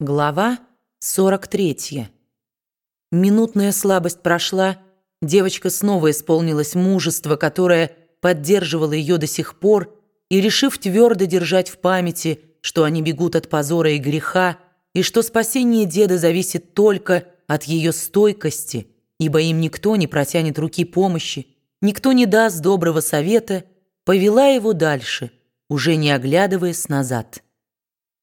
Глава 43. Минутная слабость прошла, девочка снова исполнилась мужество, которое поддерживало ее до сих пор, и, решив твердо держать в памяти, что они бегут от позора и греха, и что спасение деда зависит только от ее стойкости, ибо им никто не протянет руки помощи, никто не даст доброго совета, повела его дальше, уже не оглядываясь назад.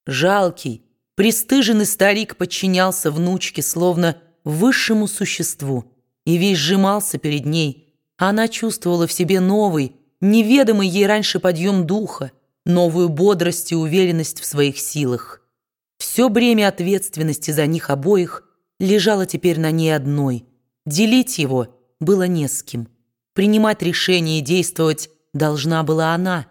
Жалкий, Престыженный старик подчинялся внучке, словно высшему существу, и весь сжимался перед ней. Она чувствовала в себе новый, неведомый ей раньше подъем духа, новую бодрость и уверенность в своих силах. Все бремя ответственности за них обоих лежало теперь на ней одной. Делить его было не с кем. Принимать решение и действовать должна была она.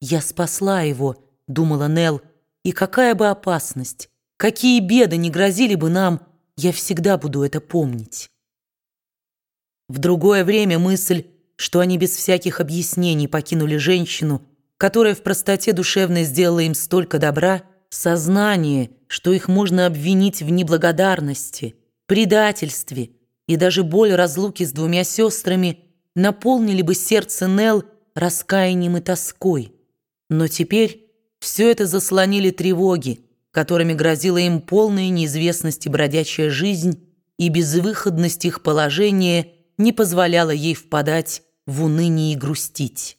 «Я спасла его», — думала Нелл, — и какая бы опасность, какие беды не грозили бы нам, я всегда буду это помнить. В другое время мысль, что они без всяких объяснений покинули женщину, которая в простоте душевной сделала им столько добра, сознание, что их можно обвинить в неблагодарности, предательстве и даже боль разлуки с двумя сестрами, наполнили бы сердце Нел раскаянием и тоской. Но теперь все это заслонили тревоги, которыми грозила им полная неизвестность и бродячая жизнь, и безвыходность их положения не позволяла ей впадать в уныние и грустить.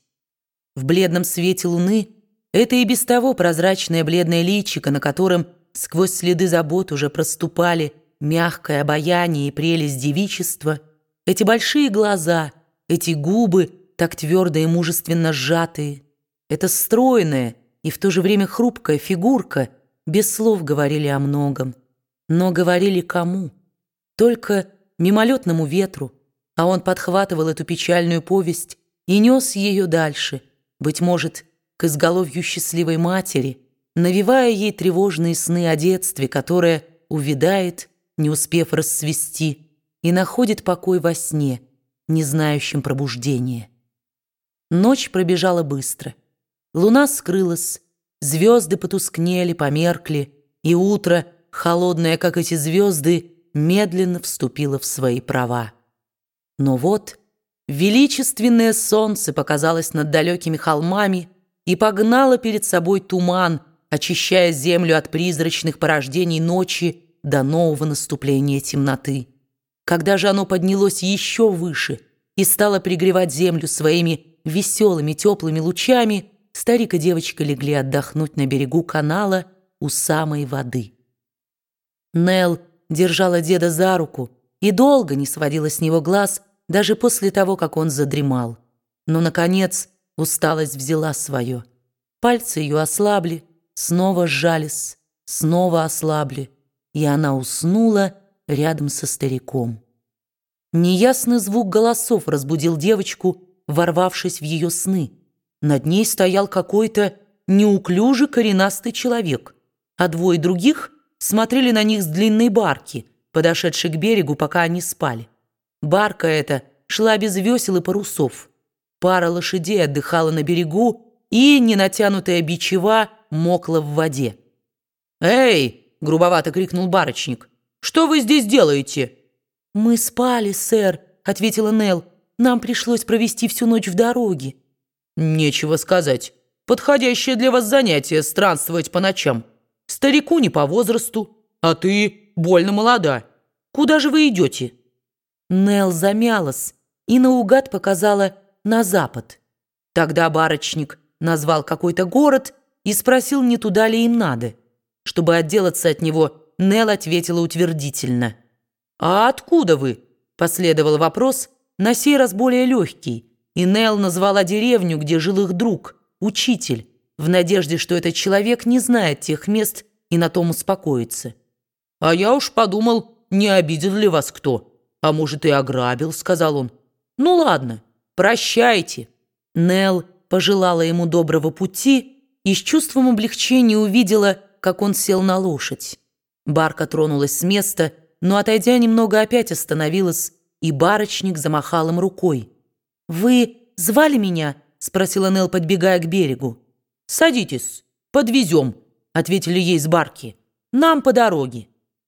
В бледном свете луны это и без того прозрачное бледное личико, на котором сквозь следы забот уже проступали мягкое обаяние и прелесть девичества, эти большие глаза, эти губы, так твердо и мужественно сжатые, это стройное, и в то же время хрупкая фигурка без слов говорили о многом. Но говорили кому? Только мимолетному ветру, а он подхватывал эту печальную повесть и нес ее дальше, быть может, к изголовью счастливой матери, навевая ей тревожные сны о детстве, которое увядает, не успев расцвести, и находит покой во сне, не знающем пробуждения. Ночь пробежала быстро — Луна скрылась, звезды потускнели, померкли, и утро, холодное, как эти звезды, медленно вступило в свои права. Но вот величественное солнце показалось над далекими холмами и погнало перед собой туман, очищая землю от призрачных порождений ночи до нового наступления темноты. Когда же оно поднялось еще выше и стало пригревать землю своими веселыми теплыми лучами, старик и девочка легли отдохнуть на берегу канала у самой воды. Нел держала деда за руку и долго не сводила с него глаз, даже после того, как он задремал. Но, наконец, усталость взяла свое. Пальцы ее ослабли, снова сжались, снова ослабли, и она уснула рядом со стариком. Неясный звук голосов разбудил девочку, ворвавшись в ее сны. Над ней стоял какой-то неуклюжий коренастый человек, а двое других смотрели на них с длинной барки, подошедшей к берегу, пока они спали. Барка эта шла без весел и парусов. Пара лошадей отдыхала на берегу, и ненатянутая бичева мокла в воде. «Эй!» — грубовато крикнул барочник. «Что вы здесь делаете?» «Мы спали, сэр», — ответила Нелл. «Нам пришлось провести всю ночь в дороге». «Нечего сказать. Подходящее для вас занятие – странствовать по ночам. Старику не по возрасту, а ты больно молода. Куда же вы идете?» Нел замялась и наугад показала на запад. Тогда барочник назвал какой-то город и спросил, не туда ли им надо. Чтобы отделаться от него, Нел ответила утвердительно. «А откуда вы?» – последовал вопрос, на сей раз более легкий – и Нелл назвала деревню, где жил их друг, учитель, в надежде, что этот человек не знает тех мест и на том успокоится. «А я уж подумал, не обидел ли вас кто? А может, и ограбил», — сказал он. «Ну ладно, прощайте». Нелл пожелала ему доброго пути и с чувством облегчения увидела, как он сел на лошадь. Барка тронулась с места, но, отойдя немного, опять остановилась, и барочник замахал им рукой. «Вы звали меня?» — спросила Нел, подбегая к берегу. «Садитесь, подвезем», — ответили ей с барки. Нам по дороге.